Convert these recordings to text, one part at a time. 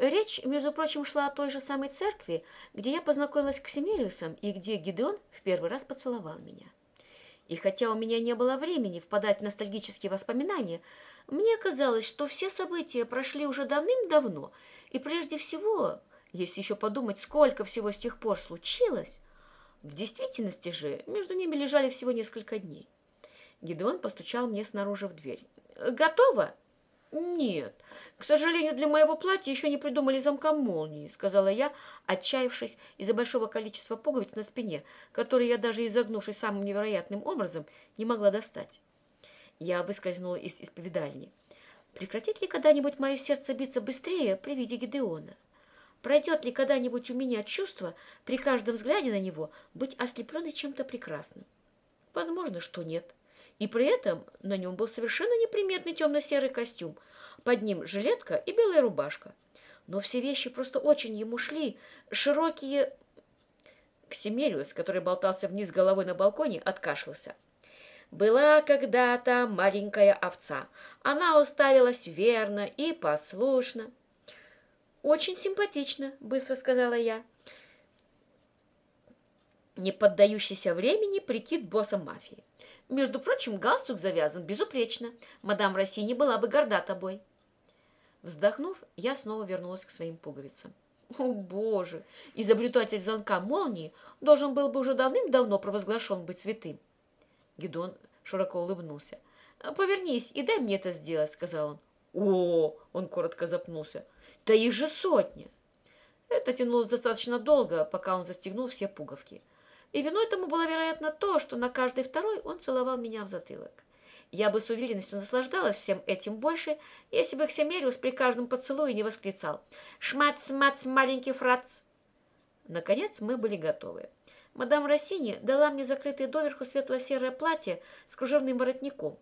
Речь, между прочим, шла о той же самой церкви, где я познакомилась с Ксимериусом и где Гидеон в первый раз поцеловал меня. И хотя у меня не было времени впадать в ностальгические воспоминания, мне казалось, что все события прошли уже давным-давно, и прежде всего, если еще подумать, сколько всего с тех пор случилось, в действительности же между ними лежали всего несколько дней. Гидеон постучал мне снаружи в дверь. «Готово?» «Нет, к сожалению, для моего платья еще не придумали замка молнии», сказала я, отчаявшись из-за большого количества пуговиц на спине, которые я, даже изогнувшись самым невероятным образом, не могла достать. Я выскользнула из исповедальни. Прекратит ли когда-нибудь мое сердце биться быстрее при виде Гидеона? Пройдет ли когда-нибудь у меня чувство при каждом взгляде на него быть ослепленной чем-то прекрасным? Возможно, что нет. И при этом на нем был совершенно неприметный темно-серый костюм, под ним жилетка и белая рубашка. Но все вещи просто очень ему шли, широкие... Ксимериус, который болтался вниз головой на балконе, откашлялся. Была когда-то маленькая овца. Она усталилась верно и послушно. «Очень симпатично», — быстро сказала я. Не поддающийся времени прикид босса мафии. Между прочим, галстук завязан безупречно. Мадам Россини была бы горда тобой. Вздохнув, я снова вернулась к своим пуговицам. О, боже! Изобретатель звонка молнии должен был бы уже давным-давно провозглашен быть святым. Гедон широко улыбнулся. «Повернись и дай мне это сделать», — сказал он. «О!» — он коротко запнулся. «Да их же сотня!» Это тянулось достаточно долго, пока он застегнул все пуговки. И виной тому было, вероятно, то, что на каждый второй он целовал меня в затылок. Я бы с уверенностью наслаждалась всем этим больше, если бы Ксемериус при каждом поцелуе не восклицал «Шмац-мац, маленький фрац!». Наконец мы были готовы. Мадам Россини дала мне закрытое доверху светло-серое платье с кружевным воротником.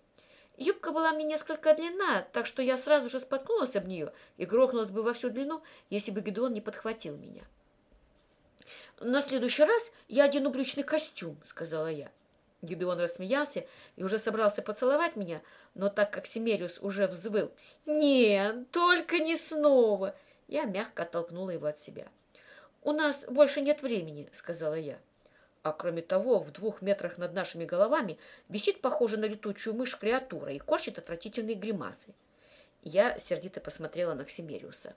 Юбка была мне несколько длинна, так что я сразу же споткнулась об нее и грохнулась бы во всю длину, если бы Гедеон не подхватил меня. «На следующий раз я одену брючный костюм», — сказала я. Гидеон рассмеялся и уже собрался поцеловать меня, но так как Семериус уже взвыл «Нет, только не снова!» я мягко оттолкнула его от себя. «У нас больше нет времени», — сказала я. А кроме того, в двух метрах над нашими головами висит, похоже на летучую мышь, креатура и корчит отвратительные гримасы. Я сердито посмотрела на Ксимериуса.